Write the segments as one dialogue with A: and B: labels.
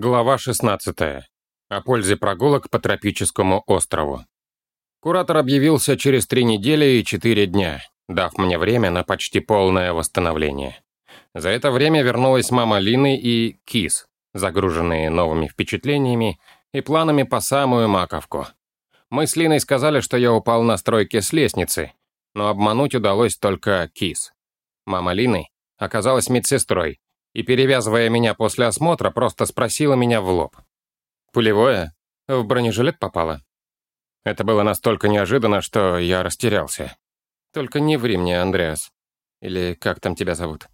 A: Глава 16. О пользе прогулок по тропическому острову. Куратор объявился через три недели и четыре дня, дав мне время на почти полное восстановление. За это время вернулась мама Лины и Кис, загруженные новыми впечатлениями и планами по самую маковку. Мы с Линой сказали, что я упал на стройке с лестницы, но обмануть удалось только Кис. Мама Лины оказалась медсестрой, и, перевязывая меня после осмотра, просто спросила меня в лоб. «Пулевое? В бронежилет попало?» Это было настолько неожиданно, что я растерялся. «Только не ври мне, Андреас. Или как там тебя зовут?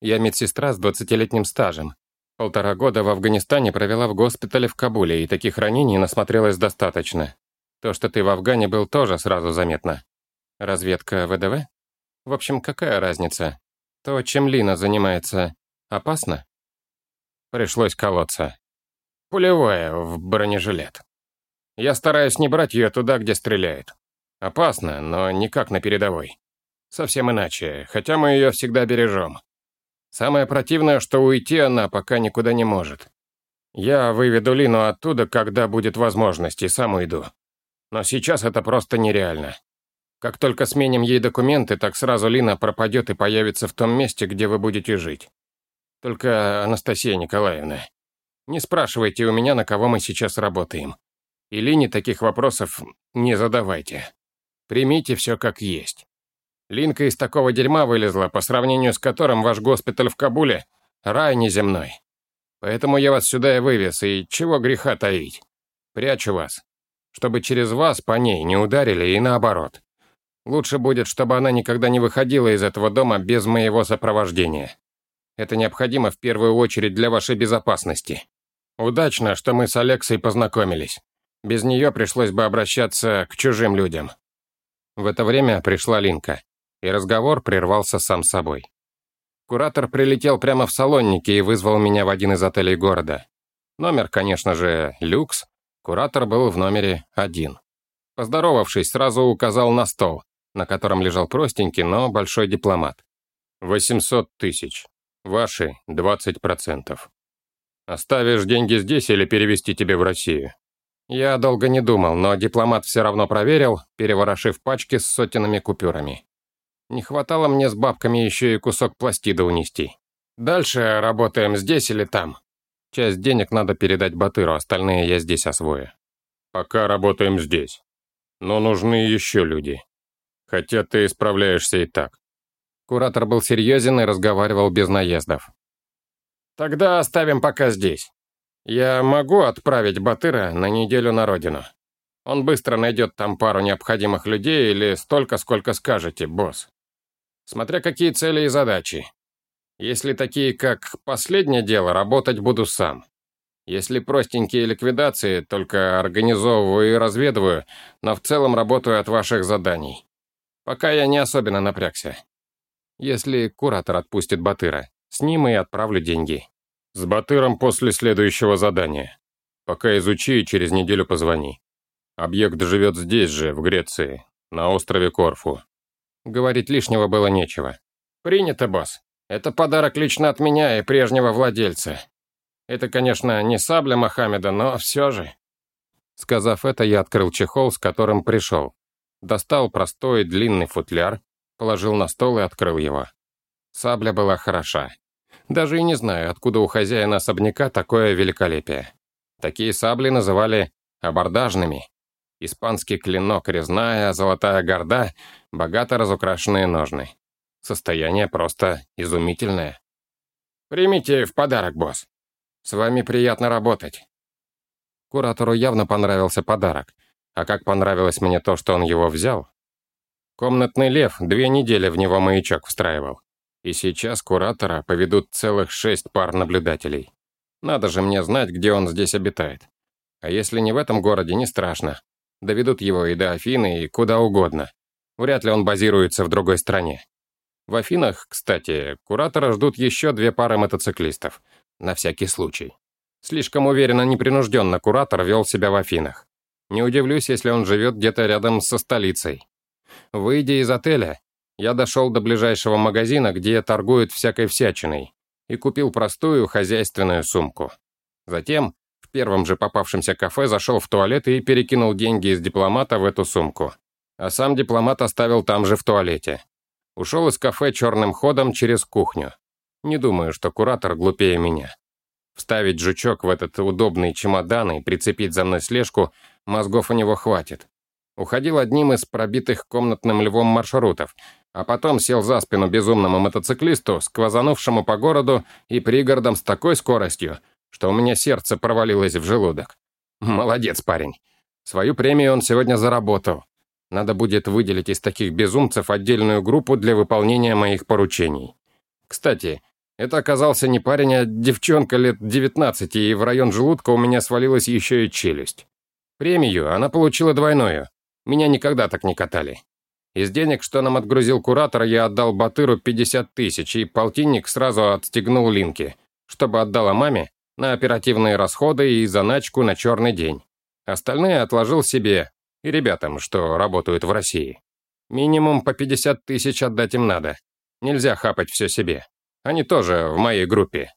A: Я медсестра с 20-летним стажем. Полтора года в Афганистане провела в госпитале в Кабуле, и таких ранений насмотрелась достаточно. То, что ты в Афгане был, тоже сразу заметно. Разведка ВДВ? В общем, какая разница? То, чем Лина занимается, Опасно? Пришлось колоться. Пулевое в бронежилет. Я стараюсь не брать ее туда, где стреляют. Опасно, но никак на передовой. Совсем иначе, хотя мы ее всегда бережем. Самое противное, что уйти она пока никуда не может. Я выведу Лину оттуда, когда будет возможность, и сам уйду. Но сейчас это просто нереально. Как только сменим ей документы, так сразу Лина пропадет и появится в том месте, где вы будете жить. Только, Анастасия Николаевна, не спрашивайте у меня, на кого мы сейчас работаем. И Лине таких вопросов не задавайте. Примите все как есть. Линка из такого дерьма вылезла, по сравнению с которым ваш госпиталь в Кабуле — рай неземной. Поэтому я вас сюда и вывез, и чего греха таить. Прячу вас, чтобы через вас по ней не ударили и наоборот. Лучше будет, чтобы она никогда не выходила из этого дома без моего сопровождения. Это необходимо в первую очередь для вашей безопасности. Удачно, что мы с Алексой познакомились. Без нее пришлось бы обращаться к чужим людям. В это время пришла Линка, и разговор прервался сам собой. Куратор прилетел прямо в Салонники и вызвал меня в один из отелей города. Номер, конечно же, люкс. Куратор был в номере один. Поздоровавшись, сразу указал на стол, на котором лежал простенький, но большой дипломат. «800 тысяч. Ваши 20%. Оставишь деньги здесь или перевести тебе в Россию? Я долго не думал, но дипломат все равно проверил, переворошив пачки с сотенными купюрами. Не хватало мне с бабками еще и кусок пластида унести. Дальше работаем здесь или там. Часть денег надо передать Батыру, остальные я здесь освою. Пока работаем здесь. Но нужны еще люди. Хотя ты справляешься и так. Куратор был серьезен и разговаривал без наездов. «Тогда оставим пока здесь. Я могу отправить Батыра на неделю на родину. Он быстро найдет там пару необходимых людей или столько, сколько скажете, босс. Смотря какие цели и задачи. Если такие, как последнее дело, работать буду сам. Если простенькие ликвидации, только организовываю и разведываю, но в целом работаю от ваших заданий. Пока я не особенно напрягся. Если куратор отпустит Батыра, с ним и отправлю деньги. С Батыром после следующего задания. Пока изучи и через неделю позвони. Объект живет здесь же, в Греции, на острове Корфу. Говорить лишнего было нечего. Принято, босс. Это подарок лично от меня и прежнего владельца. Это, конечно, не сабля Мохаммеда, но все же. Сказав это, я открыл чехол, с которым пришел. Достал простой длинный футляр, Положил на стол и открыл его. Сабля была хороша. Даже и не знаю, откуда у хозяина особняка такое великолепие. Такие сабли называли абордажными. Испанский клинок, резная, золотая горда, богато разукрашенные ножны. Состояние просто изумительное. «Примите в подарок, босс. С вами приятно работать». Куратору явно понравился подарок. А как понравилось мне то, что он его взял, Комнатный лев две недели в него маячок встраивал. И сейчас куратора поведут целых шесть пар наблюдателей. Надо же мне знать, где он здесь обитает. А если не в этом городе, не страшно. Доведут его и до Афины, и куда угодно. Вряд ли он базируется в другой стране. В Афинах, кстати, куратора ждут еще две пары мотоциклистов. На всякий случай. Слишком уверенно, непринужденно куратор вел себя в Афинах. Не удивлюсь, если он живет где-то рядом со столицей. Выйдя из отеля, я дошел до ближайшего магазина, где торгуют всякой всячиной, и купил простую хозяйственную сумку. Затем в первом же попавшемся кафе зашел в туалет и перекинул деньги из дипломата в эту сумку. А сам дипломат оставил там же в туалете. Ушел из кафе черным ходом через кухню. Не думаю, что куратор глупее меня. Вставить жучок в этот удобный чемодан и прицепить за мной слежку мозгов у него хватит. Уходил одним из пробитых комнатным львом маршрутов, а потом сел за спину безумному мотоциклисту, сквозанувшему по городу и пригородам с такой скоростью, что у меня сердце провалилось в желудок. Молодец парень. Свою премию он сегодня заработал. Надо будет выделить из таких безумцев отдельную группу для выполнения моих поручений. Кстати, это оказался не парень, а девчонка лет 19, и в район желудка у меня свалилась еще и челюсть. Премию она получила двойную. Меня никогда так не катали. Из денег, что нам отгрузил куратор, я отдал Батыру 50 тысяч, и полтинник сразу отстегнул Линки, чтобы отдала маме на оперативные расходы и заначку на черный день. Остальные отложил себе и ребятам, что работают в России. Минимум по 50 тысяч отдать им надо. Нельзя хапать все себе. Они тоже в моей группе.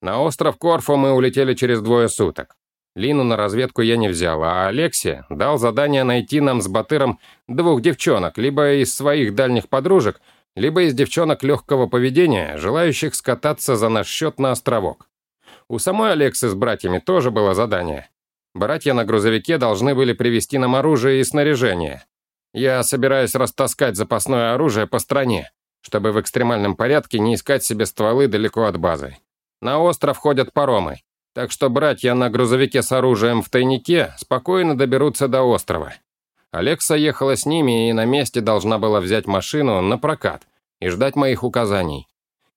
A: На остров Корфу мы улетели через двое суток. Лину на разведку я не взял, а Алексе дал задание найти нам с Батыром двух девчонок, либо из своих дальних подружек, либо из девчонок легкого поведения, желающих скататься за наш счет на островок. У самой Алексы с братьями тоже было задание. Братья на грузовике должны были привезти нам оружие и снаряжение. Я собираюсь растаскать запасное оружие по стране, чтобы в экстремальном порядке не искать себе стволы далеко от базы. На остров ходят паромы, так что братья на грузовике с оружием в тайнике спокойно доберутся до острова. Алекса ехала с ними и на месте должна была взять машину на прокат и ждать моих указаний.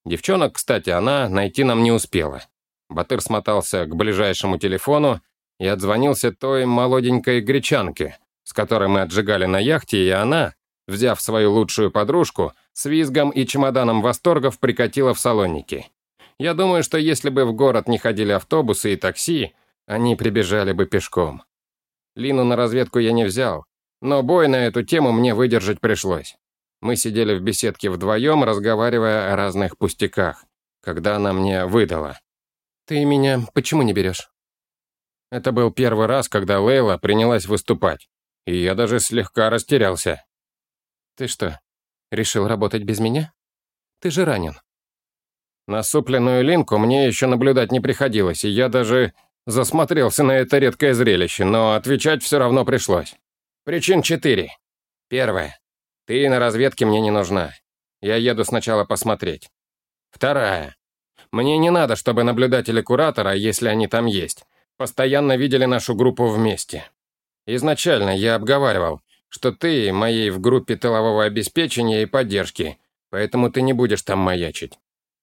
A: Девчонок, кстати, она найти нам не успела. Батыр смотался к ближайшему телефону и отзвонился той молоденькой гречанке, с которой мы отжигали на яхте, и она, взяв свою лучшую подружку, с визгом и чемоданом восторгов прикатила в Салоники. Я думаю, что если бы в город не ходили автобусы и такси, они прибежали бы пешком. Лину на разведку я не взял, но бой на эту тему мне выдержать пришлось. Мы сидели в беседке вдвоем, разговаривая о разных пустяках, когда она мне выдала. «Ты меня почему не берешь?» Это был первый раз, когда Лейла принялась выступать, и я даже слегка растерялся. «Ты что, решил работать без меня? Ты же ранен. Насупленную линку мне еще наблюдать не приходилось, и я даже засмотрелся на это редкое зрелище, но отвечать все равно пришлось. Причин четыре. Первая. Ты на разведке мне не нужна. Я еду сначала посмотреть. Вторая. Мне не надо, чтобы наблюдатели куратора, если они там есть, постоянно видели нашу группу вместе. Изначально я обговаривал, что ты моей в группе тылового обеспечения и поддержки, поэтому ты не будешь там маячить.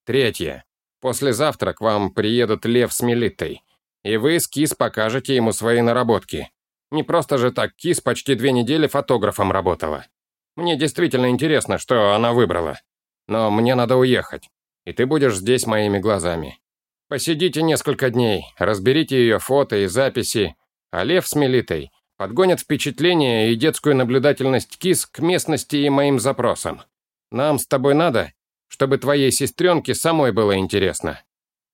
A: Третье. Послезавтра к вам приедут Лев с Мелитой, и вы с Кис покажете ему свои наработки. Не просто же так Кис почти две недели фотографом работала. Мне действительно интересно, что она выбрала. Но мне надо уехать, и ты будешь здесь моими глазами. Посидите несколько дней, разберите ее фото и записи, а Лев с Мелитой подгонят впечатление и детскую наблюдательность Кис к местности и моим запросам. Нам с тобой надо, чтобы твоей сестренке самой было интересно.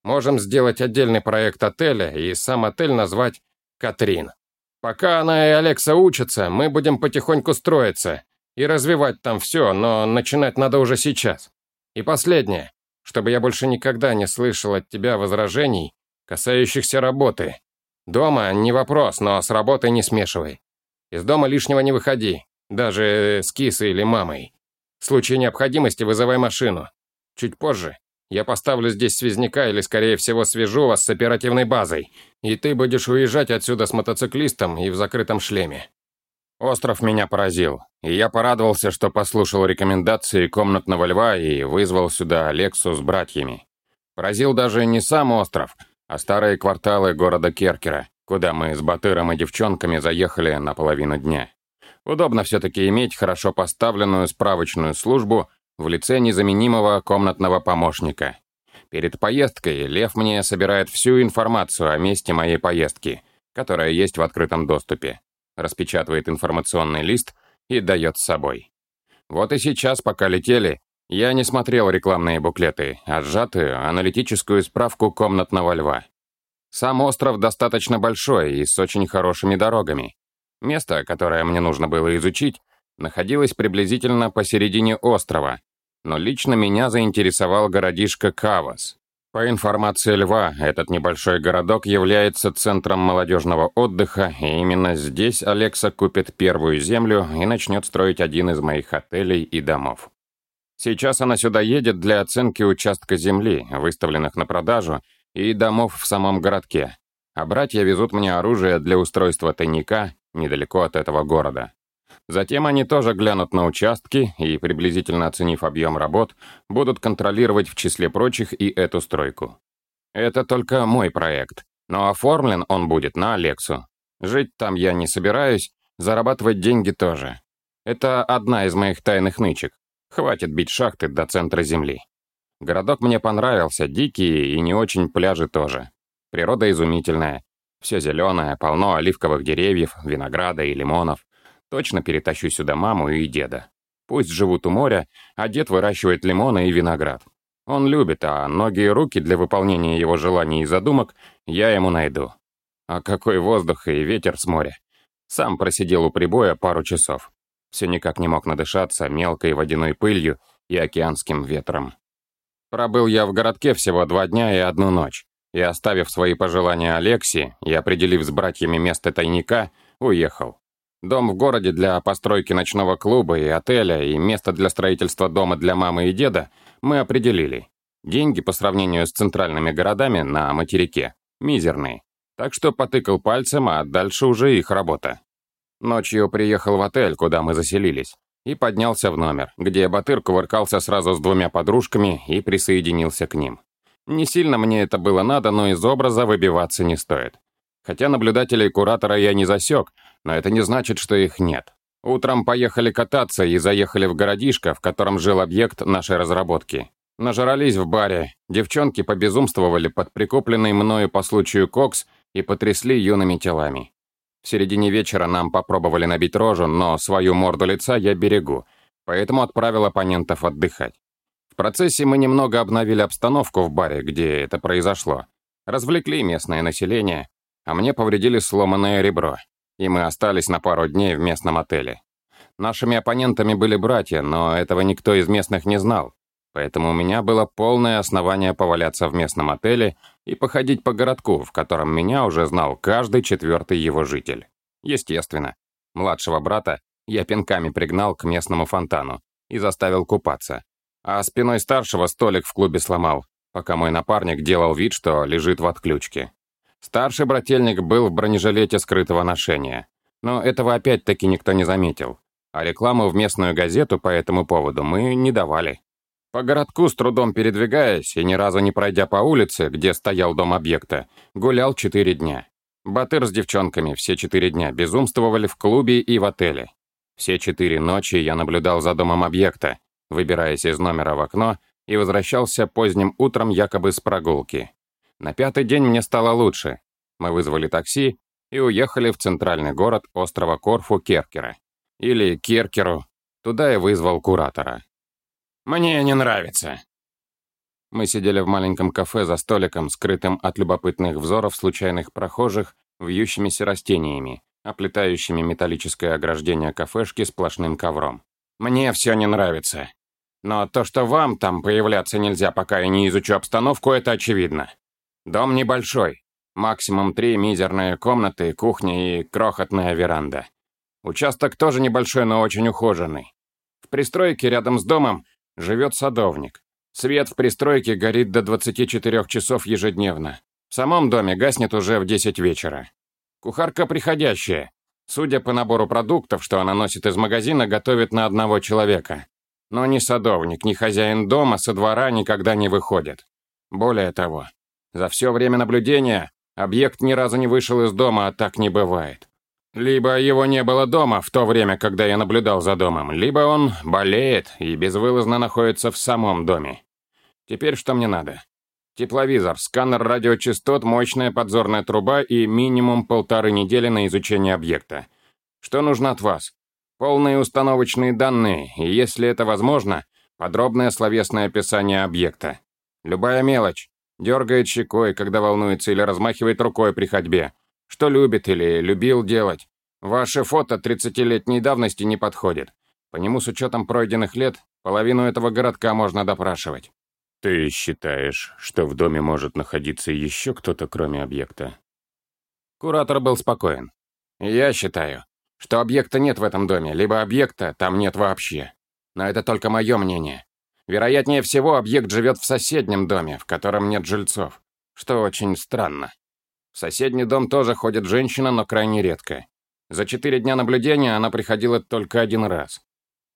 A: Можем сделать отдельный проект отеля и сам отель назвать «Катрин». Пока она и Алекса учатся, мы будем потихоньку строиться и развивать там все, но начинать надо уже сейчас. И последнее, чтобы я больше никогда не слышал от тебя возражений, касающихся работы. Дома не вопрос, но с работой не смешивай. Из дома лишнего не выходи, даже с кисой или мамой. В случае необходимости вызывай машину. Чуть позже я поставлю здесь связняка или, скорее всего, свяжу вас с оперативной базой, и ты будешь уезжать отсюда с мотоциклистом и в закрытом шлеме. Остров меня поразил, и я порадовался, что послушал рекомендации комнатного льва и вызвал сюда Алексу с братьями. Поразил даже не сам остров, а старые кварталы города Керкера, куда мы с Батыром и девчонками заехали на половину дня. Удобно все-таки иметь хорошо поставленную справочную службу в лице незаменимого комнатного помощника. Перед поездкой Лев мне собирает всю информацию о месте моей поездки, которая есть в открытом доступе, распечатывает информационный лист и дает с собой. Вот и сейчас, пока летели, я не смотрел рекламные буклеты, а сжатую аналитическую справку комнатного льва. Сам остров достаточно большой и с очень хорошими дорогами. Место, которое мне нужно было изучить, находилось приблизительно посередине острова, но лично меня заинтересовал городишко Кавас. По информации Льва, этот небольшой городок является центром молодежного отдыха, и именно здесь Алекса купит первую землю и начнет строить один из моих отелей и домов. Сейчас она сюда едет для оценки участка земли, выставленных на продажу, и домов в самом городке. А братья везут мне оружие для устройства тайника недалеко от этого города. Затем они тоже глянут на участки и, приблизительно оценив объем работ, будут контролировать в числе прочих и эту стройку. Это только мой проект, но оформлен он будет на Алексу. Жить там я не собираюсь, зарабатывать деньги тоже. Это одна из моих тайных нычек. Хватит бить шахты до центра земли. Городок мне понравился, дикие и не очень пляжи тоже. Природа изумительная. Все зеленое, полно оливковых деревьев, винограда и лимонов. Точно перетащу сюда маму и деда. Пусть живут у моря, а дед выращивает лимоны и виноград. Он любит, а ноги и руки для выполнения его желаний и задумок я ему найду. А какой воздух и ветер с моря. Сам просидел у прибоя пару часов. Все никак не мог надышаться мелкой водяной пылью и океанским ветром. Пробыл я в городке всего два дня и одну ночь, и, оставив свои пожелания Алексе и определив с братьями место тайника, уехал. Дом в городе для постройки ночного клуба и отеля и место для строительства дома для мамы и деда мы определили. Деньги по сравнению с центральными городами на материке мизерные. Так что потыкал пальцем, а дальше уже их работа. Ночью приехал в отель, куда мы заселились, и поднялся в номер, где Батыр кувыркался сразу с двумя подружками и присоединился к ним. Не сильно мне это было надо, но из образа выбиваться не стоит. Хотя наблюдателей куратора я не засек, но это не значит, что их нет. Утром поехали кататься и заехали в городишко, в котором жил объект нашей разработки. Нажрались в баре, девчонки побезумствовали под прикупленный мною по случаю кокс и потрясли юными телами. В середине вечера нам попробовали набить рожу, но свою морду лица я берегу, поэтому отправил оппонентов отдыхать. В процессе мы немного обновили обстановку в баре, где это произошло. Развлекли местное население, а мне повредили сломанное ребро, и мы остались на пару дней в местном отеле. Нашими оппонентами были братья, но этого никто из местных не знал, поэтому у меня было полное основание поваляться в местном отеле и походить по городку, в котором меня уже знал каждый четвертый его житель. Естественно, младшего брата я пинками пригнал к местному фонтану и заставил купаться, а спиной старшего столик в клубе сломал, пока мой напарник делал вид, что лежит в отключке. Старший брательник был в бронежилете скрытого ношения, но этого опять-таки никто не заметил, а рекламу в местную газету по этому поводу мы не давали. По городку с трудом передвигаясь и ни разу не пройдя по улице, где стоял дом объекта, гулял четыре дня. Батыр с девчонками все четыре дня безумствовали в клубе и в отеле. Все четыре ночи я наблюдал за домом объекта, выбираясь из номера в окно и возвращался поздним утром якобы с прогулки. На пятый день мне стало лучше. Мы вызвали такси и уехали в центральный город острова Корфу Керкера. Или Керкеру. Туда я вызвал куратора. Мне не нравится». Мы сидели в маленьком кафе за столиком, скрытым от любопытных взоров случайных прохожих, вьющимися растениями, оплетающими металлическое ограждение кафешки сплошным ковром. «Мне все не нравится. Но то, что вам там появляться нельзя, пока я не изучу обстановку, это очевидно. Дом небольшой. Максимум три мизерные комнаты, кухня и крохотная веранда. Участок тоже небольшой, но очень ухоженный. В пристройке рядом с домом Живет садовник. Свет в пристройке горит до 24 часов ежедневно. В самом доме гаснет уже в 10 вечера. Кухарка приходящая. Судя по набору продуктов, что она носит из магазина, готовит на одного человека. Но ни садовник, ни хозяин дома со двора никогда не выходят. Более того, за все время наблюдения объект ни разу не вышел из дома, а так не бывает. Либо его не было дома в то время, когда я наблюдал за домом, либо он болеет и безвылазно находится в самом доме. Теперь что мне надо? Тепловизор, сканер радиочастот, мощная подзорная труба и минимум полторы недели на изучение объекта. Что нужно от вас? Полные установочные данные, и если это возможно, подробное словесное описание объекта. Любая мелочь. Дергает щекой, когда волнуется, или размахивает рукой при ходьбе. Что любит или любил делать. Ваше фото 30-летней давности не подходит. По нему с учетом пройденных лет половину этого городка можно допрашивать.
B: Ты считаешь, что в доме может находиться еще кто-то, кроме объекта?
A: Куратор был спокоен. Я считаю, что объекта нет в этом доме, либо объекта там нет вообще. Но это только мое мнение. Вероятнее всего, объект живет в соседнем доме, в котором нет жильцов, что очень странно. В соседний дом тоже ходит женщина, но крайне редко. За четыре дня наблюдения она приходила только один раз.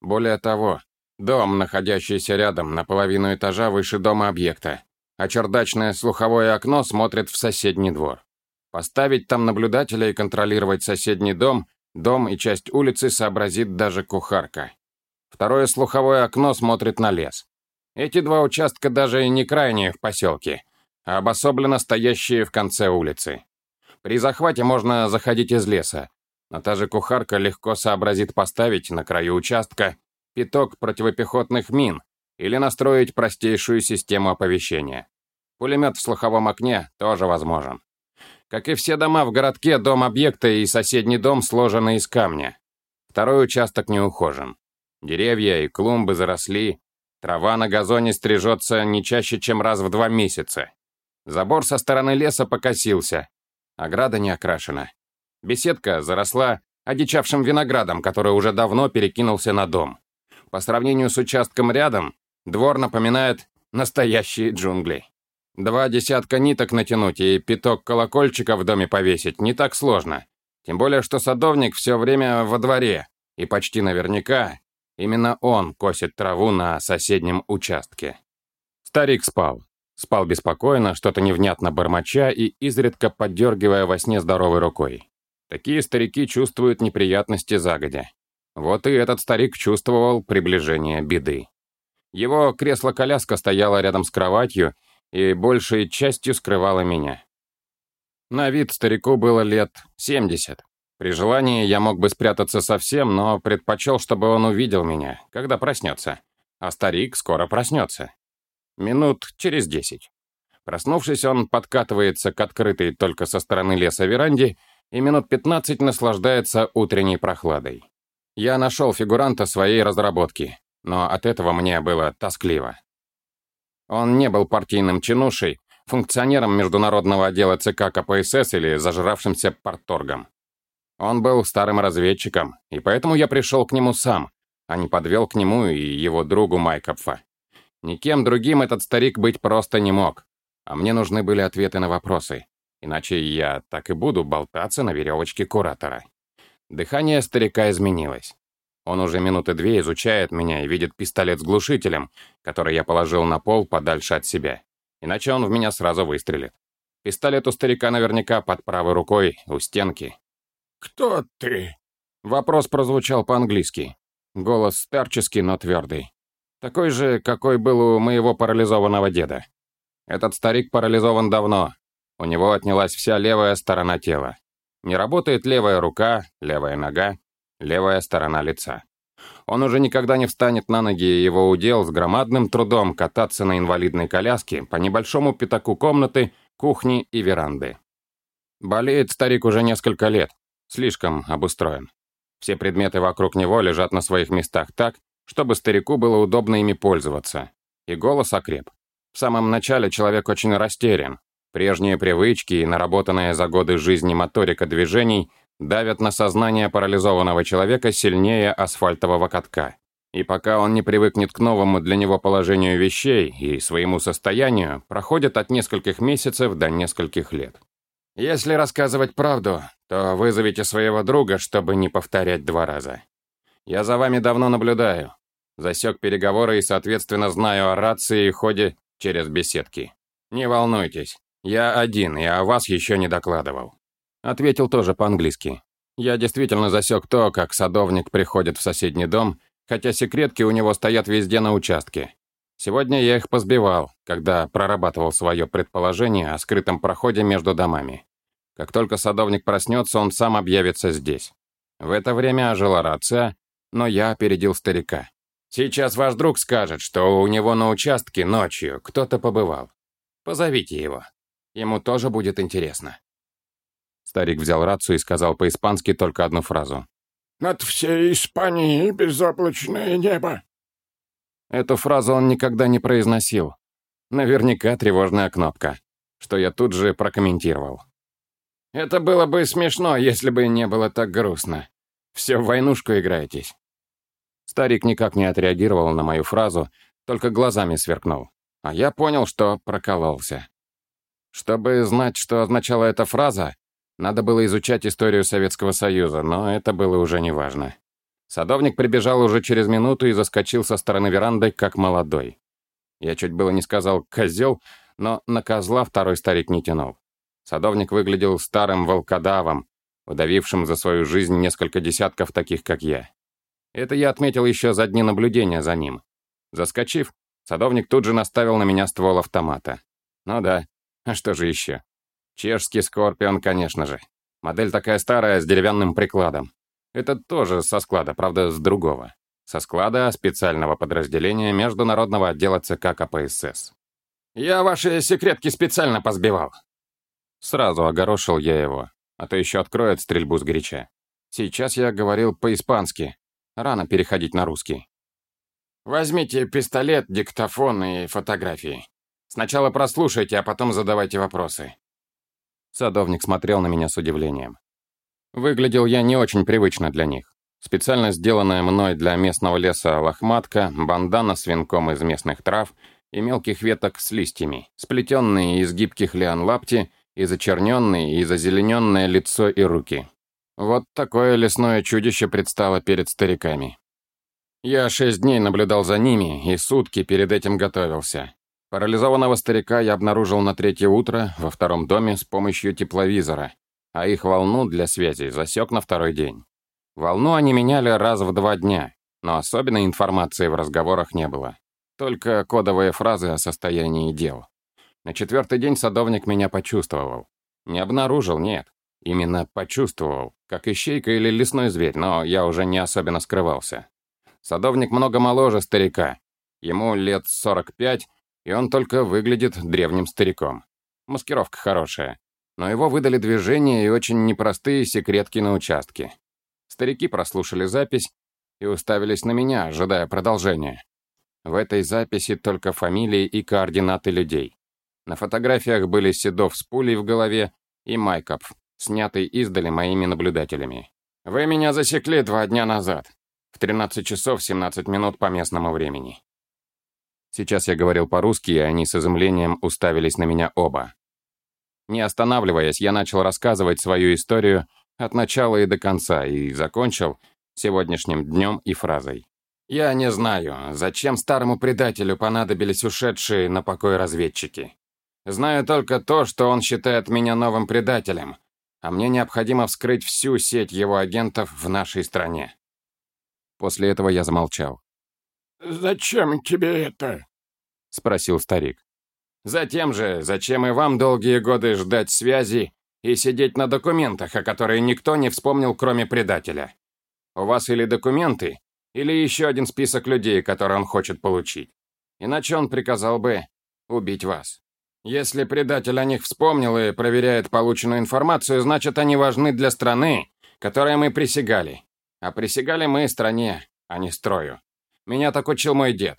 A: Более того, дом, находящийся рядом, на половину этажа выше дома объекта, а чердачное слуховое окно смотрит в соседний двор. Поставить там наблюдателя и контролировать соседний дом, дом и часть улицы сообразит даже кухарка. Второе слуховое окно смотрит на лес. Эти два участка даже не крайние в поселке, а обособленно стоящие в конце улицы. При захвате можно заходить из леса, но та же кухарка легко сообразит поставить на краю участка пяток противопехотных мин или настроить простейшую систему оповещения. Пулемет в слуховом окне тоже возможен. Как и все дома в городке, дом объекта и соседний дом сложены из камня. Второй участок не ухожен. Деревья и клумбы заросли, трава на газоне стрижется не чаще, чем раз в два месяца. Забор со стороны леса покосился, ограда не окрашена. Беседка заросла одичавшим виноградом, который уже давно перекинулся на дом. По сравнению с участком рядом, двор напоминает настоящие джунгли. Два десятка ниток натянуть и пяток колокольчиков в доме повесить не так сложно. Тем более, что садовник все время во дворе, и почти наверняка именно он косит траву на соседнем участке. Старик спал. Спал беспокойно, что-то невнятно бормоча и изредка поддергивая во сне здоровой рукой. Такие старики чувствуют неприятности загодя. Вот и этот старик чувствовал приближение беды. Его кресло-коляска стояло рядом с кроватью и большей частью скрывало меня. На вид старику было лет 70. При желании я мог бы спрятаться совсем, но предпочел, чтобы он увидел меня, когда проснется. А старик скоро проснется. Минут через десять. Проснувшись, он подкатывается к открытой только со стороны леса веранде и минут 15 наслаждается утренней прохладой. Я нашел фигуранта своей разработки, но от этого мне было тоскливо. Он не был партийным чинушей, функционером международного отдела ЦК КПСС или зажравшимся парторгом. Он был старым разведчиком, и поэтому я пришел к нему сам, а не подвел к нему и его другу Майкопфа. Никем другим этот старик быть просто не мог, а мне нужны были ответы на вопросы. Иначе я так и буду болтаться на веревочке куратора. Дыхание старика изменилось. Он уже минуты две изучает меня и видит пистолет с глушителем, который я положил на пол подальше от себя. Иначе он в меня сразу выстрелит. Пистолет у старика наверняка под правой рукой, у стенки.
B: «Кто ты?»
A: Вопрос прозвучал по-английски. Голос старческий, но твердый. Такой же, какой был у моего парализованного деда. Этот старик парализован давно, у него отнялась вся левая сторона тела. Не работает левая рука, левая нога, левая сторона лица. Он уже никогда не встанет на ноги, и его удел с громадным трудом кататься на инвалидной коляске по небольшому пятаку комнаты, кухни и веранды. Болеет старик уже несколько лет, слишком обустроен. Все предметы вокруг него лежат на своих местах так, чтобы старику было удобно ими пользоваться. И голос окреп. В самом начале человек очень растерян, Прежние привычки и наработанная за годы жизни моторика движений давят на сознание парализованного человека сильнее асфальтового катка. И пока он не привыкнет к новому для него положению вещей и своему состоянию, проходит от нескольких месяцев до нескольких лет. Если рассказывать правду, то вызовите своего друга, чтобы не повторять два раза. Я за вами давно наблюдаю. Засек переговоры и, соответственно, знаю о рации и ходе через беседки. Не волнуйтесь, «Я один, и о вас еще не докладывал». Ответил тоже по-английски. Я действительно засек то, как садовник приходит в соседний дом, хотя секретки у него стоят везде на участке. Сегодня я их позбивал, когда прорабатывал свое предположение о скрытом проходе между домами. Как только садовник проснется, он сам объявится здесь. В это время ожила рация, но я опередил старика. Сейчас ваш друг скажет, что у него на участке ночью кто-то побывал. Позовите его. Ему тоже будет интересно».
B: Старик взял рацию и сказал по-испански только одну фразу.
C: «Над всей Испанией безоблачное небо».
A: Эту фразу он никогда не произносил. Наверняка тревожная кнопка, что я тут же прокомментировал. Это было бы смешно, если бы не было так грустно. Все в войнушку играетесь. Старик никак не отреагировал на мою фразу, только глазами сверкнул. А я понял, что прокололся. Чтобы знать, что означала эта фраза, надо было изучать историю Советского Союза, но это было уже неважно. Садовник прибежал уже через минуту и заскочил со стороны веранды, как молодой. Я чуть было не сказал «козел», но на козла второй старик не тянул. Садовник выглядел старым волкодавом, удавившим за свою жизнь несколько десятков таких, как я. Это я отметил еще за дни наблюдения за ним. Заскочив, садовник тут же наставил на меня ствол автомата. Ну да, а что же еще? Чешский Скорпион, конечно же. Модель такая старая, с деревянным прикладом. Это тоже со склада, правда, с другого. Со склада специального подразделения Международного отдела ЦК КПСС. «Я ваши секретки специально позбивал». Сразу огорошил я его, а то еще откроет стрельбу с горяча. Сейчас я говорил по-испански. Рано переходить на русский. «Возьмите пистолет, диктофон и фотографии. Сначала прослушайте, а потом задавайте вопросы». Садовник смотрел на меня с удивлением. Выглядел я не очень привычно для них. Специально сделанная мной для местного леса лохматка, бандана с венком из местных трав и мелких веток с листьями, сплетенные из гибких лиан лапти и зачерненные и зазелененное лицо и руки. Вот такое лесное чудище предстало перед стариками. Я шесть дней наблюдал за ними и сутки перед этим готовился. Парализованного старика я обнаружил на третье утро во втором доме с помощью тепловизора, а их волну для связи засек на второй день. Волну они меняли раз в два дня, но особенной информации в разговорах не было. Только кодовые фразы о состоянии дел. На четвертый день садовник меня почувствовал. Не обнаружил, нет. Именно почувствовал, как ищейка или лесной зверь, но я уже не особенно скрывался. Садовник много моложе старика. Ему лет 45, и он только выглядит древним стариком. Маскировка хорошая но его выдали движения и очень непростые секретки на участке. Старики прослушали запись и уставились на меня, ожидая продолжения. В этой записи только фамилии и координаты людей. На фотографиях были Седов с пулей в голове и Майкопф, снятый издали моими наблюдателями. «Вы меня засекли два дня назад, в 13 часов 17 минут по местному времени». Сейчас я говорил по-русски, и они с изумлением уставились на меня оба. Не останавливаясь, я начал рассказывать свою историю от начала и до конца и закончил сегодняшним днем и фразой. «Я не знаю, зачем старому предателю понадобились ушедшие на покой разведчики. Знаю только то, что он считает меня новым предателем, а мне необходимо вскрыть всю сеть его агентов в нашей стране». После этого я замолчал.
C: «Зачем тебе это?»
A: — спросил старик. Затем же, зачем и вам долгие годы ждать связи и сидеть на документах, о которые никто не вспомнил, кроме предателя? У вас или документы, или еще один список людей, которые он хочет получить. Иначе он приказал бы убить вас. Если предатель о них вспомнил и проверяет полученную информацию, значит, они важны для страны, которой мы присягали. А присягали мы стране, а не строю. Меня так учил мой дед.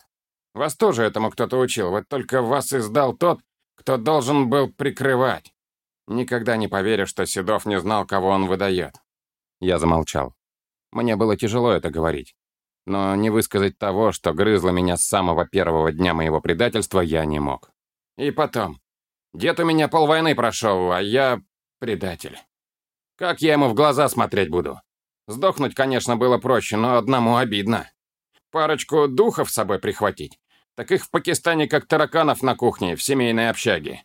A: Вас тоже этому кто-то учил, вот только вас издал тот, кто должен был прикрывать. Никогда не поверю, что Седов не знал, кого он выдает. Я замолчал. Мне было тяжело это говорить. Но не высказать того, что грызло меня с самого первого дня моего предательства, я не мог. И потом. Дед у меня полвойны прошел, а я предатель. Как я ему в глаза смотреть буду? Сдохнуть, конечно, было проще, но одному обидно. Парочку духов с собой прихватить. Так их в Пакистане как тараканов на кухне в семейной общаге.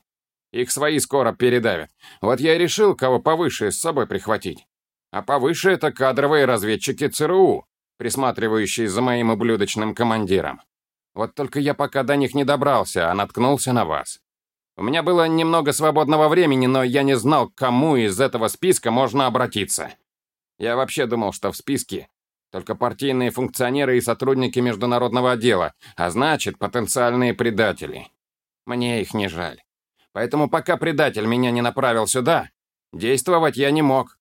A: Их свои скоро передавят. Вот я и решил, кого повыше с собой прихватить. А повыше это кадровые разведчики ЦРУ, присматривающие за моим ублюдочным командиром. Вот только я пока до них не добрался, а наткнулся на вас. У меня было немного свободного времени, но я не знал, к кому из этого списка можно обратиться. Я вообще думал, что в списке только партийные функционеры и сотрудники международного отдела, а значит, потенциальные предатели. Мне их не жаль. Поэтому пока предатель меня не направил сюда, действовать я не мог.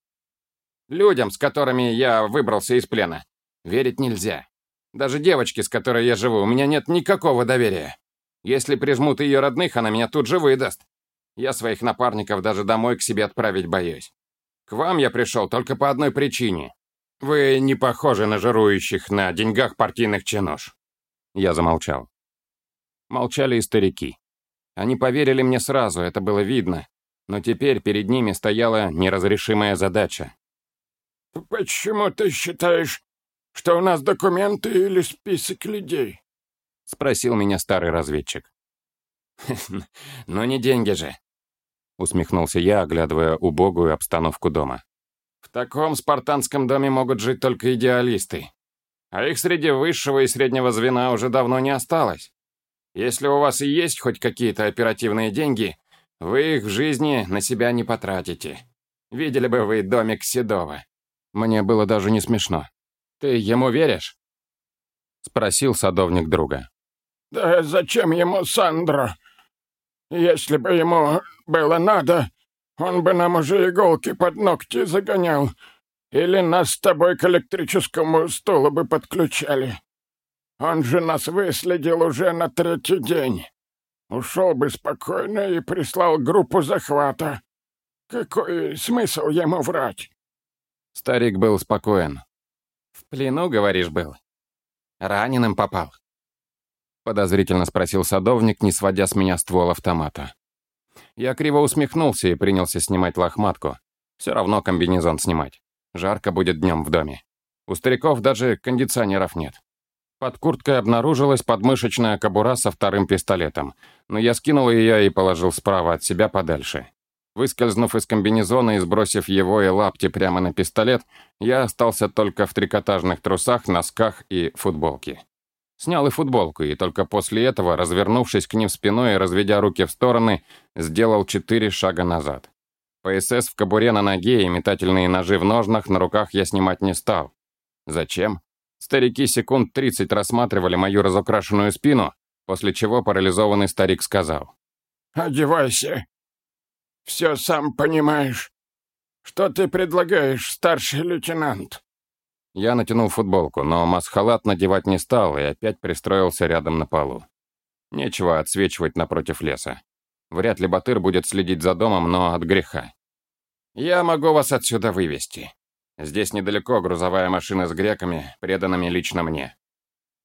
A: Людям, с которыми я выбрался из плена, верить нельзя. Даже девочке, с которой я живу, у меня нет никакого доверия. Если прижмут ее родных, она меня тут же выдаст. Я своих напарников даже домой к себе отправить боюсь. К вам я пришел только по одной причине. Вы не похожи на жирующих на деньгах партийных чинуш. Я замолчал. Молчали и старики. Они поверили мне сразу, это было видно. Но теперь перед ними стояла неразрешимая задача.
C: «Почему ты считаешь, что у нас документы или список людей?»
A: — спросил меня старый разведчик. «Ну не деньги же», — усмехнулся я, оглядывая убогую обстановку дома. «В таком спартанском доме могут жить только идеалисты. А их среди высшего и среднего звена уже давно не осталось. Если у вас и есть хоть какие-то оперативные деньги, вы их в жизни на себя не потратите. Видели бы вы домик Седова. Мне было даже не смешно. Ты ему веришь?» Спросил садовник друга.
C: «Да зачем ему Сандро? Если бы ему было надо, он бы нам уже иголки под ногти загонял. Или нас с тобой к электрическому стулу бы подключали. Он же нас выследил уже на третий день. Ушел бы спокойно и прислал группу захвата. Какой смысл ему врать?»
A: Старик был спокоен. «В плену, говоришь, был? Раненым попал?» Подозрительно спросил садовник, не сводя с меня ствол автомата. Я криво усмехнулся и принялся снимать лохматку. Все равно комбинезон снимать. Жарко будет днем в доме. У стариков даже кондиционеров нет. Под курткой обнаружилась подмышечная кобура со вторым пистолетом, но я скинул ее и положил справа от себя подальше. Выскользнув из комбинезона и сбросив его и лапти прямо на пистолет, я остался только в трикотажных трусах, носках и футболке. Снял и футболку, и только после этого, развернувшись к ним спиной и разведя руки в стороны, сделал четыре шага назад. ПСС в кобуре на ноге и метательные ножи в ножнах на руках я снимать не стал. Зачем? Старики секунд 30 рассматривали мою разукрашенную спину, после чего парализованный старик сказал.
C: «Одевайся. Все сам понимаешь. Что ты предлагаешь, старший лейтенант?»
A: Я натянул футболку, но масхалат надевать не стал и опять пристроился рядом на полу. Нечего отсвечивать напротив леса. Вряд ли Батыр будет следить за домом, но от греха. «Я могу вас отсюда вывести. Здесь недалеко грузовая машина с греками, преданными лично мне.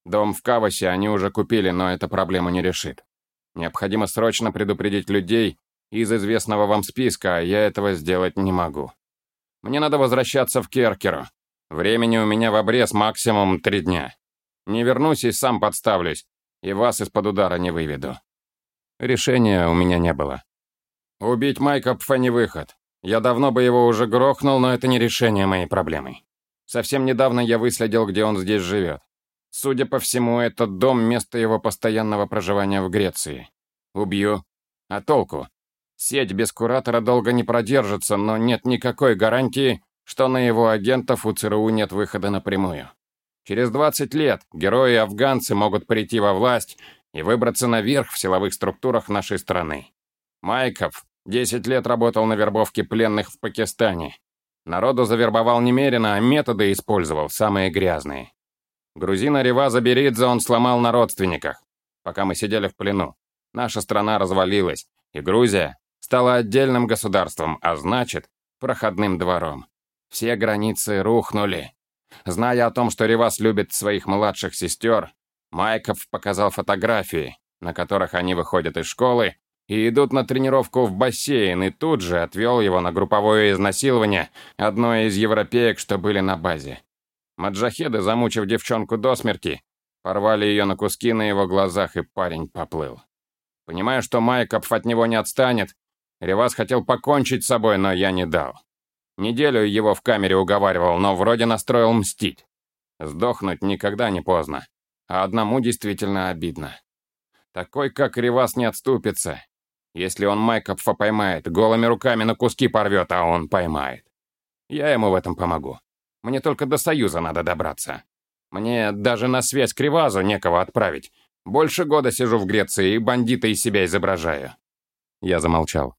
A: Дом в Кавасе они уже купили, но эта проблема не решит. Необходимо срочно предупредить людей из известного вам списка, а я этого сделать не могу. Мне надо возвращаться в Керкеру, Времени у меня в обрез максимум три дня. Не вернусь и сам подставлюсь, и вас из-под удара не выведу. Решения у меня не было. Убить Майка Пфа не выход. Я давно бы его уже грохнул, но это не решение моей проблемы. Совсем недавно я выследил, где он здесь живет. Судя по всему, этот дом — место его постоянного проживания в Греции. Убью. А толку? Сеть без куратора долго не продержится, но нет никакой гарантии, что на его агентов у ЦРУ нет выхода напрямую. Через 20 лет герои-афганцы могут прийти во власть и выбраться наверх в силовых структурах нашей страны. Майков 10 лет работал на вербовке пленных в Пакистане. Народу завербовал немерено, а методы использовал самые грязные. Грузина Реваза Беридзе он сломал на родственниках, пока мы сидели в плену. Наша страна развалилась, и Грузия стала отдельным государством, а значит, проходным двором. Все границы рухнули. Зная о том, что Ревас любит своих младших сестер, Майков показал фотографии, на которых они выходят из школы и идут на тренировку в бассейн, и тут же отвел его на групповое изнасилование одной из европеек, что были на базе. Маджахеды, замучив девчонку до смерти, порвали ее на куски на его глазах, и парень поплыл. Понимая, что Майков от него не отстанет, Ревас хотел покончить с собой, но я не дал. Неделю его в камере уговаривал, но вроде настроил мстить. Сдохнуть никогда не поздно. А одному действительно обидно. Такой, как Ривас, не отступится. Если он Майкопфа поймает, голыми руками на куски порвет, а он поймает. Я ему в этом помогу. Мне только до Союза надо добраться. Мне даже на связь к Ривазу некого отправить. Больше года сижу в Греции и бандита из себя изображаю. Я замолчал.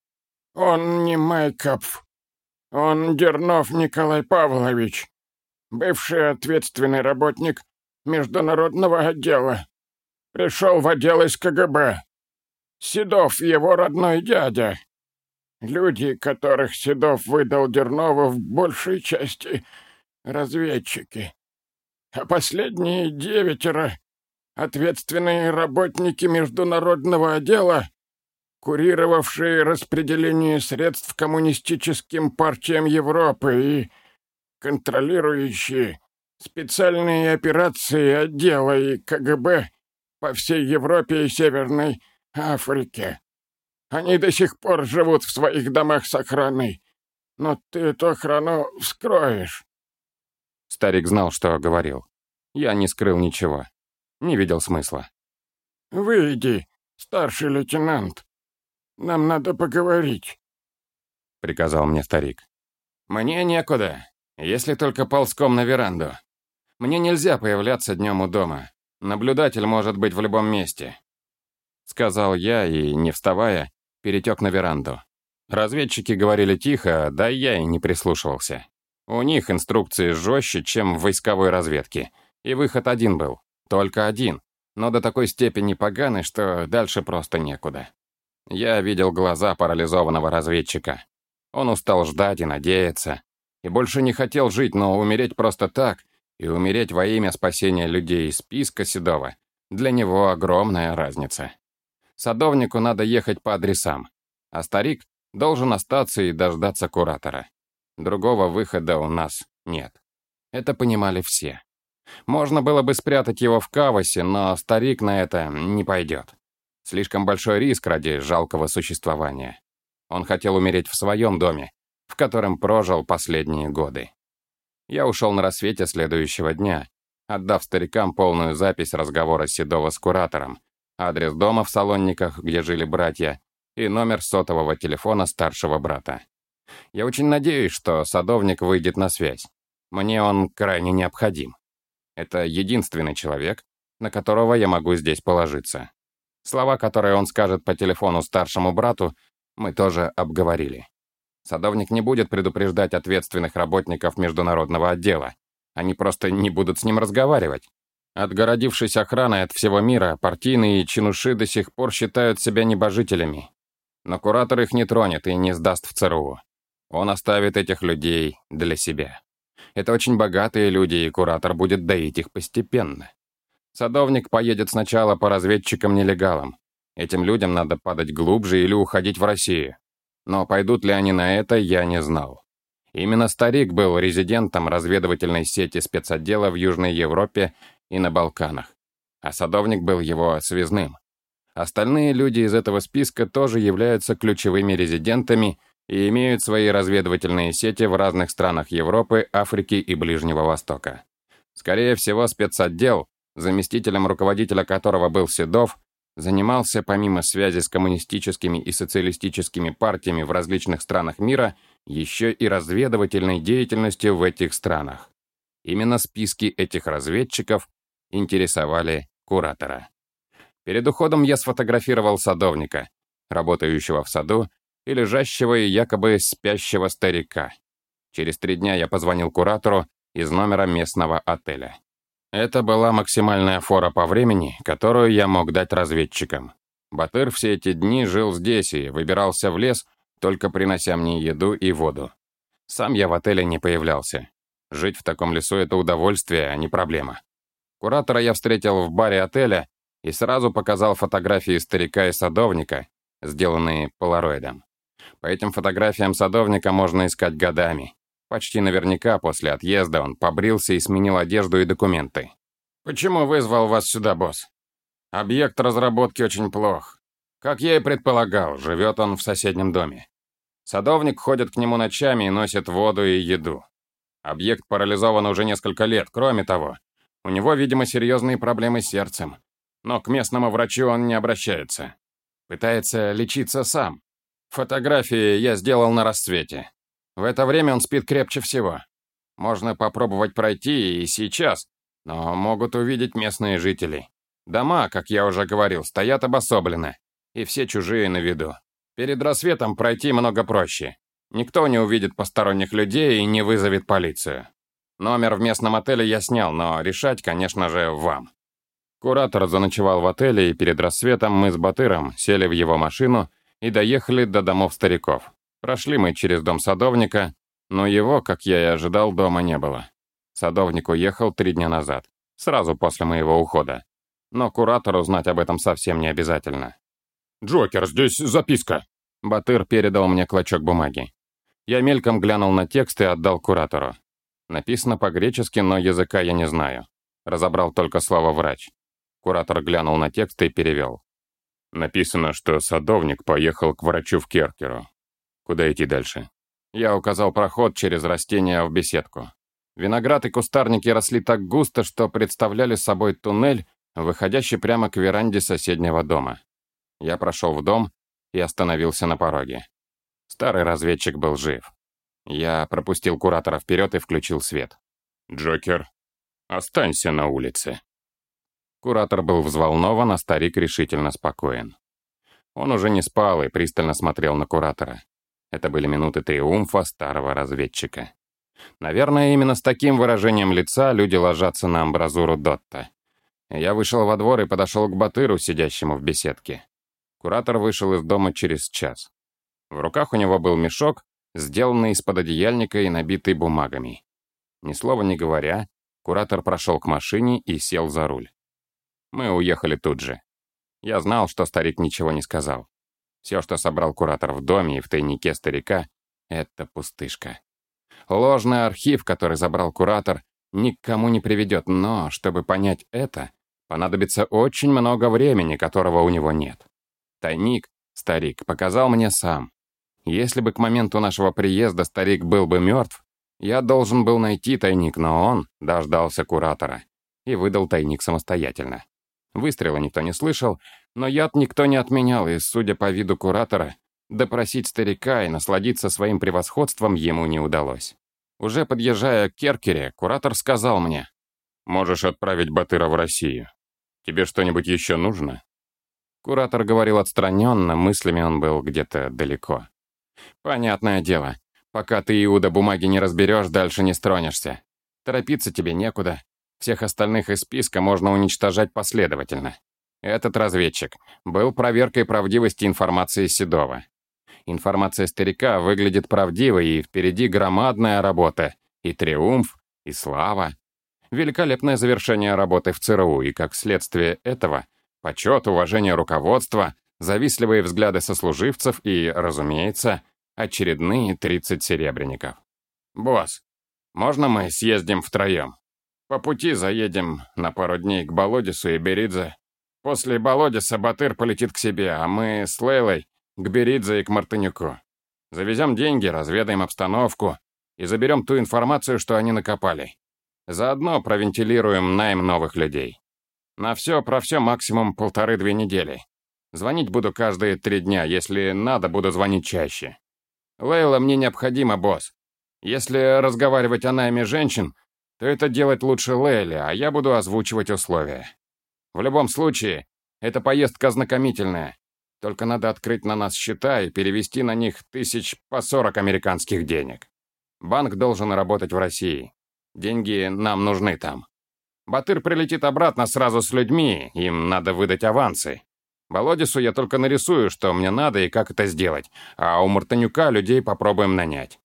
C: «Он не Майкопф. Он Дернов Николай Павлович, бывший ответственный работник международного отдела. Пришел в отдел из КГБ. Седов его родной дядя. Люди, которых Седов выдал Дернову в большей части разведчики. А последние девятеро — ответственные работники международного отдела, курировавшие распределение средств коммунистическим партиям Европы и контролирующие специальные операции отдела и КГБ по всей Европе и Северной Африке. Они до сих пор живут в своих домах с охраной, но ты эту охрану вскроешь.
A: Старик знал, что говорил. Я не скрыл ничего. Не видел смысла.
C: «Выйди, старший лейтенант. Нам надо поговорить», —
A: приказал мне старик. «Мне некуда, если только ползком на веранду. Мне нельзя появляться днем у дома. Наблюдатель может быть в любом месте», — сказал я и, не вставая, перетек на веранду. Разведчики говорили тихо, да я и не прислушивался. У них инструкции жестче, чем в войсковой разведке. И выход один был. Только один. Но до такой степени поганый, что дальше просто некуда. Я видел глаза парализованного разведчика. Он устал ждать и надеяться. И больше не хотел жить, но умереть просто так, и умереть во имя спасения людей из списка Седова, для него огромная разница. Садовнику надо ехать по адресам, а старик должен остаться и дождаться куратора. Другого выхода у нас нет. Это понимали все. Можно было бы спрятать его в Кавасе, но старик на это не пойдет. Слишком большой риск ради жалкого существования. Он хотел умереть в своем доме, в котором прожил последние годы. Я ушел на рассвете следующего дня, отдав старикам полную запись разговора Седова с куратором, адрес дома в Салонниках, где жили братья, и номер сотового телефона старшего брата. Я очень надеюсь, что садовник выйдет на связь. Мне он крайне необходим. Это единственный человек, на которого я могу здесь положиться. Слова, которые он скажет по телефону старшему брату, мы тоже обговорили. Садовник не будет предупреждать ответственных работников международного отдела. Они просто не будут с ним разговаривать. Отгородившись охраной от всего мира, партийные чинуши до сих пор считают себя небожителями. Но куратор их не тронет и не сдаст в ЦРУ. Он оставит этих людей для себя. Это очень богатые люди, и куратор будет доить их постепенно. Садовник поедет сначала по разведчикам-нелегалам. Этим людям надо падать глубже или уходить в Россию. Но пойдут ли они на это, я не знал. Именно старик был резидентом разведывательной сети спецотдела в Южной Европе и на Балканах. А садовник был его связным. Остальные люди из этого списка тоже являются ключевыми резидентами и имеют свои разведывательные сети в разных странах Европы, Африки и Ближнего Востока. Скорее всего, спецотдел, заместителем руководителя которого был Седов, занимался помимо связи с коммунистическими и социалистическими партиями в различных странах мира еще и разведывательной деятельностью в этих странах. Именно списки этих разведчиков интересовали куратора. Перед уходом я сфотографировал садовника, работающего в саду и лежащего и якобы спящего старика. Через три дня я позвонил куратору из номера местного отеля. Это была максимальная фора по времени, которую я мог дать разведчикам. Батыр все эти дни жил здесь и выбирался в лес, только принося мне еду и воду. Сам я в отеле не появлялся. Жить в таком лесу — это удовольствие, а не проблема. Куратора я встретил в баре отеля и сразу показал фотографии старика и садовника, сделанные полароидом. По этим фотографиям садовника можно искать годами. Почти наверняка после отъезда он побрился и сменил одежду и документы. «Почему вызвал вас сюда, босс? Объект разработки очень плох. Как я и предполагал, живет он в соседнем доме. Садовник ходит к нему ночами и носит воду и еду. Объект парализован уже несколько лет. Кроме того, у него, видимо, серьезные проблемы с сердцем. Но к местному врачу он не обращается. Пытается лечиться сам. Фотографии я сделал на рассвете. В это время он спит крепче всего. Можно попробовать пройти и сейчас, но могут увидеть местные жители. Дома, как я уже говорил, стоят обособленно, и все чужие на виду. Перед рассветом пройти много проще. Никто не увидит посторонних людей и не вызовет полицию. Номер в местном отеле я снял, но решать, конечно же, вам. Куратор заночевал в отеле, и перед рассветом мы с Батыром сели в его машину и доехали до домов стариков. Прошли мы через дом садовника, но его, как я и ожидал, дома не было. Садовник уехал три дня назад, сразу после моего ухода. Но куратору знать об этом совсем не обязательно.
B: «Джокер, здесь записка!»
A: Батыр передал мне клочок бумаги. Я мельком глянул на текст и отдал куратору. Написано по-гречески, но языка я не знаю. Разобрал только слово «врач». Куратор глянул на текст и перевел.
B: Написано, что садовник поехал к врачу в Керкеру. Куда идти дальше?
A: Я указал проход через растения в беседку. Виноград и кустарники росли так густо, что представляли собой туннель, выходящий прямо к веранде соседнего дома. Я прошел в дом и остановился на пороге. Старый разведчик был жив. Я пропустил куратора вперед и включил свет.
B: «Джокер, останься на улице».
A: Куратор был взволнован, а старик решительно спокоен. Он уже не спал и пристально смотрел на куратора. Это были минуты триумфа старого разведчика. Наверное, именно с таким выражением лица люди ложатся на амбразуру Дотта. Я вышел во двор и подошел к Батыру, сидящему в беседке. Куратор вышел из дома через час. В руках у него был мешок, сделанный из-под одеяльника и набитый бумагами. Ни слова не говоря, куратор прошел к машине и сел за руль. Мы уехали тут же. Я знал, что старик ничего не сказал. Все, что собрал куратор в доме и в тайнике старика, это пустышка. Ложный архив, который забрал куратор, никому не приведет, но, чтобы понять это, понадобится очень много времени, которого у него нет. Тайник старик показал мне сам. Если бы к моменту нашего приезда старик был бы мертв, я должен был найти тайник, но он дождался куратора и выдал тайник самостоятельно. Выстрела никто не слышал, но яд никто не отменял, и, судя по виду куратора, допросить старика и насладиться своим превосходством ему не удалось. Уже подъезжая к Керкере, куратор сказал мне, «Можешь отправить Батыра в Россию. Тебе что-нибудь еще нужно?» Куратор говорил отстраненно, мыслями он был где-то далеко. «Понятное дело. Пока ты, Иуда, бумаги не разберешь, дальше не стронешься. Торопиться тебе некуда. Всех остальных из списка можно уничтожать последовательно. Этот разведчик был проверкой правдивости информации Седова. Информация старика выглядит правдивой, и впереди громадная работа. И триумф, и слава. Великолепное завершение работы в ЦРУ, и как следствие этого — Почет, уважение руководства, завистливые взгляды сослуживцев и, разумеется, очередные 30 серебряников. «Босс, можно мы съездим втроем? По пути заедем на пару дней к Болодису и Беридзе. После Болодиса Батыр полетит к себе, а мы с Лейлой к Беридзе и к Мартынюку. Завезем деньги, разведаем обстановку и заберем ту информацию, что они накопали. Заодно провентилируем найм новых людей. На все про все максимум полторы-две недели. Звонить буду каждые три дня, если надо, буду звонить чаще. Лейла мне необходима, босс. Если разговаривать о найме женщин, то это делать лучше Лейле, а я буду озвучивать условия. В любом случае, эта поездка ознакомительная. Только надо открыть на нас счета и перевести на них тысяч по сорок американских денег. Банк должен работать в России. Деньги нам нужны там. Батыр прилетит обратно сразу с людьми, им надо выдать авансы. Володису я только нарисую, что мне надо и как это сделать, а у Мартынюка людей попробуем нанять.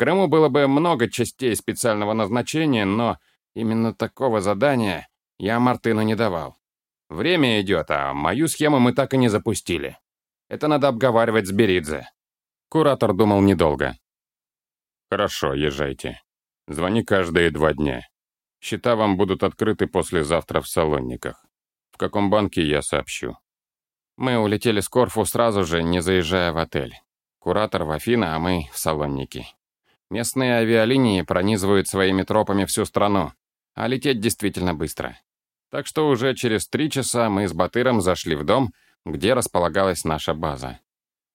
A: Крыму было бы много частей специального назначения, но именно такого задания я Мартыну не давал. Время идет, а мою схему мы так и не запустили. Это надо обговаривать с Беридзе. Куратор думал недолго.
B: Хорошо, езжайте. Звони каждые два дня. Счета вам будут открыты послезавтра в Салонниках. В каком банке я сообщу.
A: Мы улетели с Корфу сразу же, не заезжая в отель. Куратор в Афина, а мы в Салонники. Местные авиалинии пронизывают своими тропами всю страну, а лететь действительно быстро. Так что уже через три часа мы с Батыром зашли в дом, где располагалась наша база.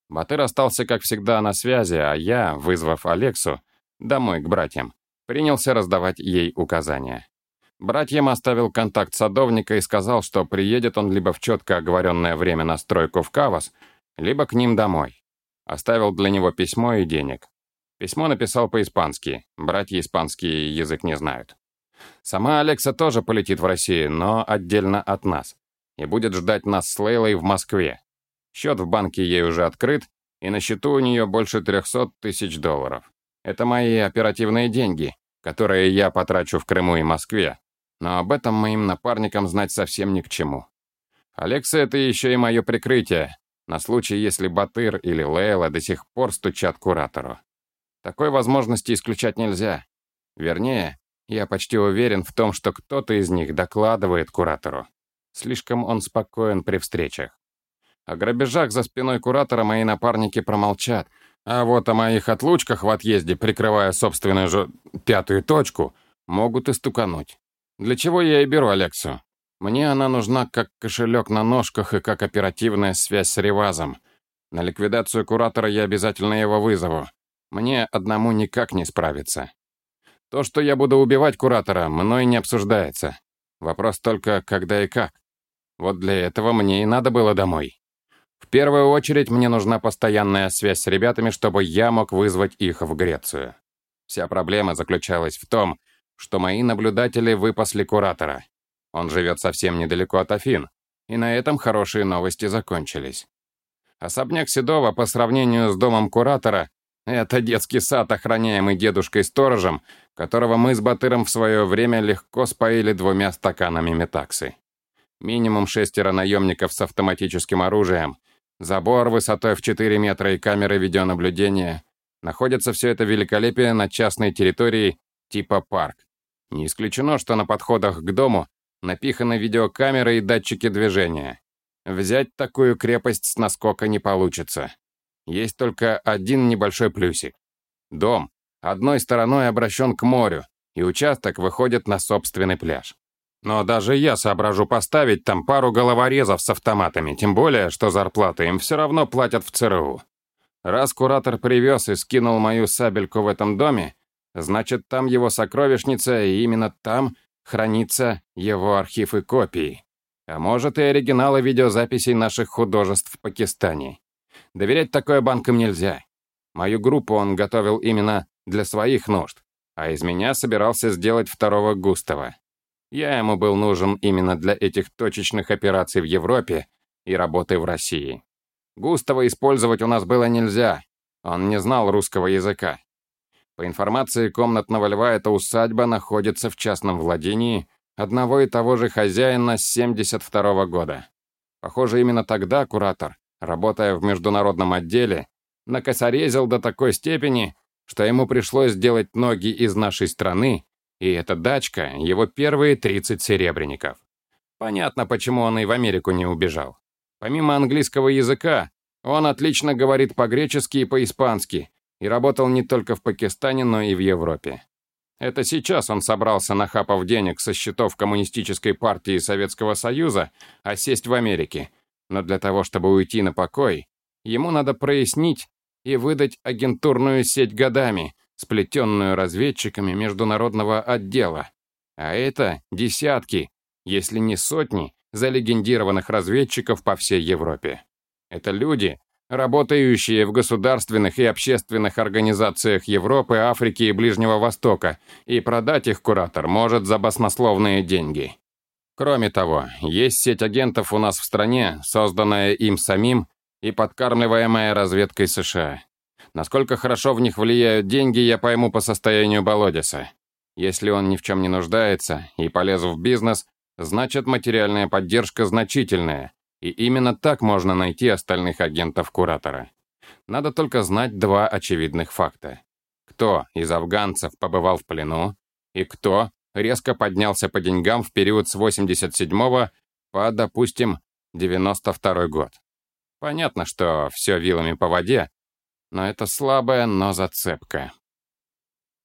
A: Батыр остался, как всегда, на связи, а я, вызвав Алексу, домой к братьям, принялся раздавать ей указания. Братьям оставил контакт садовника и сказал, что приедет он либо в четко оговоренное время на стройку в Кавас, либо к ним домой. Оставил для него письмо и денег. Письмо написал по-испански, братья испанский язык не знают. Сама Алекса тоже полетит в Россию, но отдельно от нас. И будет ждать нас с Лейлой в Москве. Счет в банке ей уже открыт, и на счету у нее больше 300 тысяч долларов. Это мои оперативные деньги, которые я потрачу в Крыму и Москве. Но об этом моим напарникам знать совсем ни к чему. Алекса — это еще и мое прикрытие, на случай, если Батыр или Лейла до сих пор стучат куратору. Такой возможности исключать нельзя. Вернее, я почти уверен в том, что кто-то из них докладывает куратору. Слишком он спокоен при встречах. О грабежах за спиной куратора мои напарники промолчат, а вот о моих отлучках в отъезде, прикрывая собственную же пятую точку, могут и стукануть. Для чего я и беру Алексу? Мне она нужна как кошелек на ножках и как оперативная связь с Ревазом. На ликвидацию куратора я обязательно его вызову. Мне одному никак не справиться. То, что я буду убивать куратора, мной не обсуждается. Вопрос только, когда и как. Вот для этого мне и надо было домой. В первую очередь мне нужна постоянная связь с ребятами, чтобы я мог вызвать их в Грецию. Вся проблема заключалась в том, что мои наблюдатели выпасли куратора. Он живет совсем недалеко от Афин, и на этом хорошие новости закончились. Особняк Седова по сравнению с домом куратора — это детский сад, охраняемый дедушкой-сторожем, которого мы с Батыром в свое время легко споили двумя стаканами метаксы. Минимум шестеро наемников с автоматическим оружием, забор высотой в 4 метра и камеры видеонаблюдения. Находится все это великолепие на частной территории типа парк. Не исключено, что на подходах к дому напиханы видеокамеры и датчики движения. Взять такую крепость с наскока не получится. Есть только один небольшой плюсик. Дом одной стороной обращен к морю, и участок выходит на собственный пляж. Но даже я соображу поставить там пару головорезов с автоматами, тем более, что зарплаты им все равно платят в ЦРУ. Раз куратор привез и скинул мою сабельку в этом доме, значит, там его сокровищница, и именно там хранится его архив и копии. А может, и оригиналы видеозаписей наших художеств в Пакистане. Доверять такое банкам нельзя. Мою группу он готовил именно для своих нужд, а из меня собирался сделать второго Густава. Я ему был нужен именно для этих точечных операций в Европе и работы в России. Густава использовать у нас было нельзя, он не знал русского языка. По информации комнатного льва, эта усадьба находится в частном владении одного и того же хозяина с 72 -го года. Похоже, именно тогда куратор, работая в международном отделе, накосорезил до такой степени, что ему пришлось сделать ноги из нашей страны, и эта дачка — его первые 30 серебряников. Понятно, почему он и в Америку не убежал. Помимо английского языка, он отлично говорит по-гречески и по-испански, и работал не только в Пакистане, но и в Европе. Это сейчас он собрался, нахапав денег со счетов Коммунистической партии Советского Союза, а сесть в Америке. Но для того, чтобы уйти на покой, ему надо прояснить и выдать агентурную сеть годами, сплетенную разведчиками международного отдела. А это десятки, если не сотни, залегендированных разведчиков по всей Европе. Это люди, работающие в государственных и общественных организациях Европы, Африки и Ближнего Востока, и продать их куратор может за баснословные деньги. Кроме того, есть сеть агентов у нас в стране, созданная им самим и подкармливаемая разведкой США. Насколько хорошо в них влияют деньги, я пойму по состоянию Болодиса. Если он ни в чем не нуждается и полез в бизнес, значит материальная поддержка значительная, и именно так можно найти остальных агентов Куратора. Надо только знать два очевидных факта. Кто из афганцев побывал в плену, и кто резко поднялся по деньгам в период с 87 по, допустим, 92 год. Понятно, что все вилами по воде, но это слабая, но зацепка.